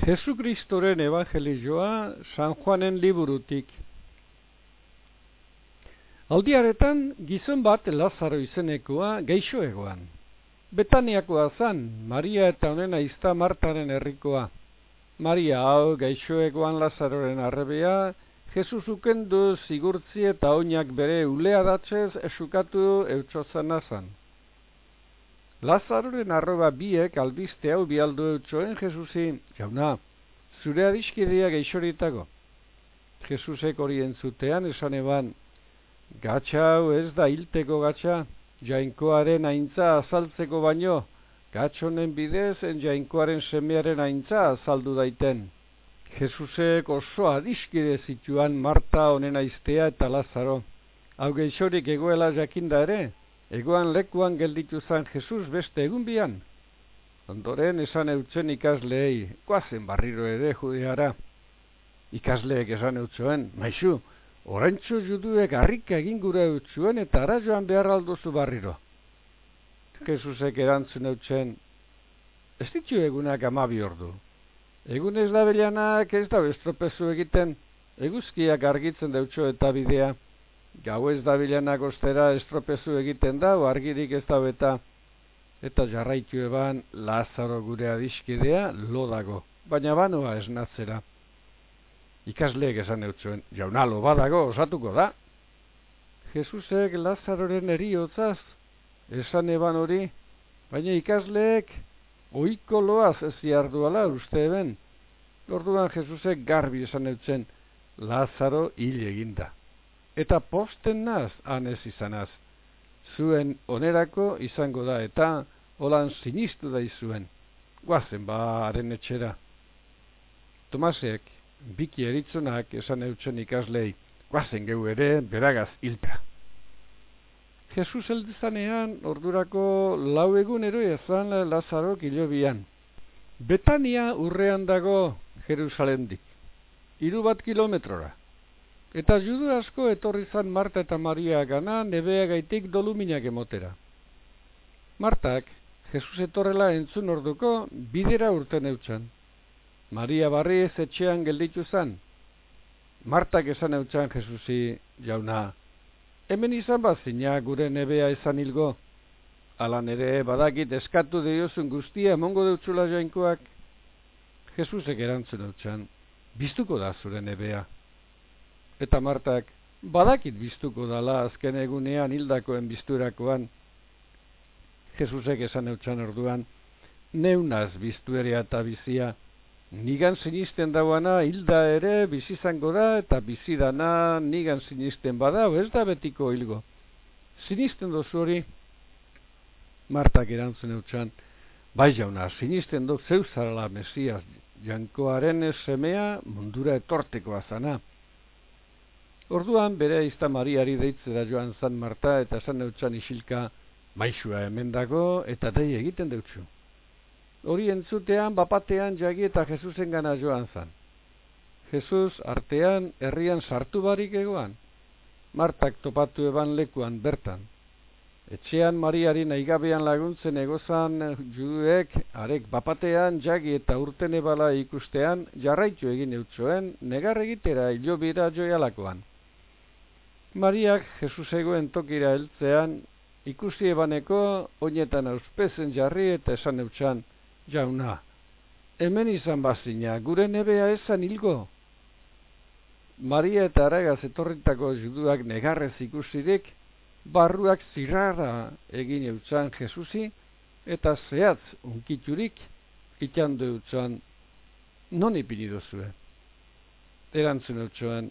Jesukristoren evangelizioa San Juanen liburutik. Aldiaretan gizon bat Lazaro izenekoa geixo egoan. Betaniakoa zan, Maria eta honena izta Martaren herrikoa. Maria hau geixo egoan Lazaroren arrebea, Jesus ukendu zigurtzi eta oinak bere ulea datzez esukatu eutxozan azan. Lazaroren arroba biek albiste hau bialdu eutxoen Jesusi, jauna, zure adiskidea geixoritago. Jesusek hori entzutean esan eban, gatsa hau ez da hilteko gatsa, jainkoaren aintza azaltzeko baino, gatsonen bidez en jainkoaren semearen aintza azaldu daiten. Jesusek oso adiskide zituan Marta honen aiztea eta Lazaro. Hau geixorik egoela jakinda ere, Egoan lekuan gelditu zan Jesus beste egun bian. Ondoren esan eutzen ikasleei, koazen barriro ere judeara. Ikasleek esan eutzuen, maizu, orantxo juduek harrika egin gure eutzuen eta ara joan behar alduzu barriro. Jesusek erantzun eutzen, ez ditu egunak amabi ordu. Egun ez da belianak ez da bestropezu egiten, eguzkiak argitzen deutxo eta bidea. Gau ez da bilanak ostera estropezu egiten da, argirik ez da beta. Eta jarraitu eban Lazaro gure adiskidea lo dago, baina banoa esnatzera. Ikasleek esan eutzuen, jauna lo badago osatuko da. Jesusek Lazaroren eriotzaz, esan eban hori, baina ikasleek oiko loaz ez jarduala uste eben. Orduan Jesusek garbi esan eutzen, Lazaro hil eginda eta posten naz anez izanaz. Zuen onerako izango da eta holan sinistu da izuen. Guazen ba haren etxera. Tomasek, biki eritzonak esan eutzen ikaslei, guazen geu ere beragaz hilpra. Jesus eldizanean ordurako lau egun eroia zan Lazarok hilobian. Betania urrean dago Jerusalendik. Hiru bat kilometrora. Eta judu asko etorri zan Marta eta Maria gana nebea gaitik doluminak emotera. Martak, Jesus etorrela entzun orduko bidera urten eutxan. Maria barri ez etxean gelditu zan. Martak esan eutxan Jesusi jauna. Hemen izan bazina gure nebea esan hilgo. Alan ere badakit eskatu diozun guztia mongo deutxula jainkoak. Jesusek erantzun eutxan. Biztuko da zure nebea eta Martak badakit biztuko dala azken egunean hildakoen bizturakoan. Jesusek esan eutxan orduan, neunaz biztu ere eta bizia, nigan sinisten dauana hilda ere bizizango da eta bizidana nigan sinisten bada, ez da betiko hilgo. Sinisten dozu hori? Martak erantzun eutxan, bai jauna, sinisten do zeu zarala mesias, jankoaren semea mundura etorteko azana. Orduan bere izta Mariari deitzera joan zan Marta eta zan neutxan isilka maixua hemen dago eta dei egiten deutxu. Hori entzutean bapatean jagi eta Jesusen gana joan zan. Jesus artean herrian sartu barik egoan. Martak topatu eban lekuan bertan. Etxean Mariari naigabean laguntzen egozan juduek arek bapatean jagi eta urten ebala ikustean jarraitu egin eutxoen negar egitera hilobira joialakoan. Mariak Jesus egoen tokira heltzean, ikusi ebaneko oinetan auspezen jarri eta esan eutxan, jauna, hemen izan bazina, gure nebea esan hilgo. Maria eta aragaz etorritako juduak negarrez ikusirik, barruak zirrara egin eutxan Jesusi, eta zehatz unkiturik ikan eutxan, non ipini duzue. Erantzun eutxoan,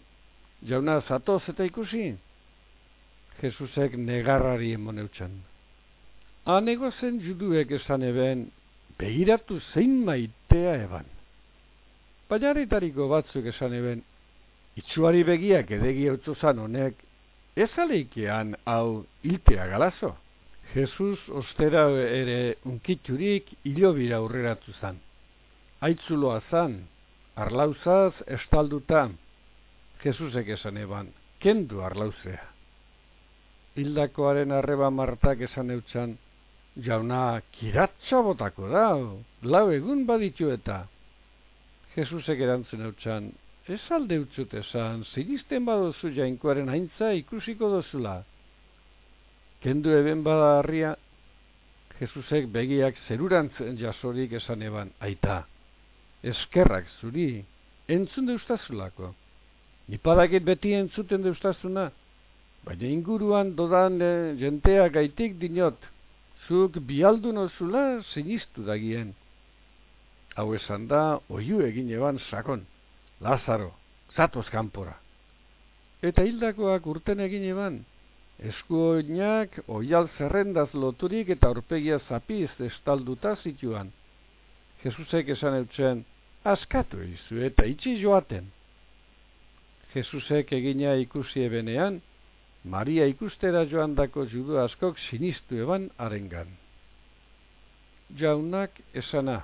jauna zatoz eta ikusi? Jesusek negarrari emon eutxan. Anego zen juduek esan eben, behiratu zein maitea eban. Baina batzuk esan eben, itxuari begiak edegi zan honek, ez aleikean hau iltea galazo. Jesus ostera ere unkiturik hilobira aurreratu zan. Aitzuloa zan, arlauzaz estalduta, Jesusek esan eban, kendu arlauzea. Hildakoaren arreba martak esan eutxan, jauna kiratxa botako da, lau egun baditu eta. Jesusek erantzun eutxan, ez alde utzut esan, sinisten badozu jainkoaren haintza ikusiko dozula. Kendu eben bada harria, Jesusek begiak zerurantzen jasorik esan eban, aita, eskerrak zuri, entzun deustazulako. Nipadakit beti entzuten deustazuna, baina inguruan dodan e, jentea gaitik dinot, zuk bialdu nozula sinistu dagien. Hau esan da, oiu egin eban sakon, Lazaro, zatoz kanpora. Eta hildakoak urten egin eban, esku oinak oial zerrendaz loturik eta orpegia zapiz estalduta zituan. Jesusek esan eutzen, askatu izu eta itxi joaten. Jesusek egina ikusi ebenean, Maria ikustera joan dako judu askok sinistu eban arengan. Jaunak esana,